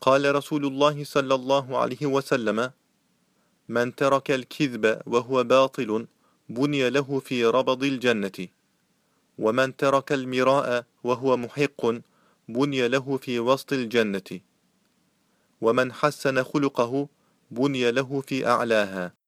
قال رسول الله صلى الله عليه وسلم من ترك الكذب وهو باطل بني له في ربض الجنة. ومن ترك المراء وهو محق بني له في وسط الجنة. ومن حسن خلقه بني له في أعلاها.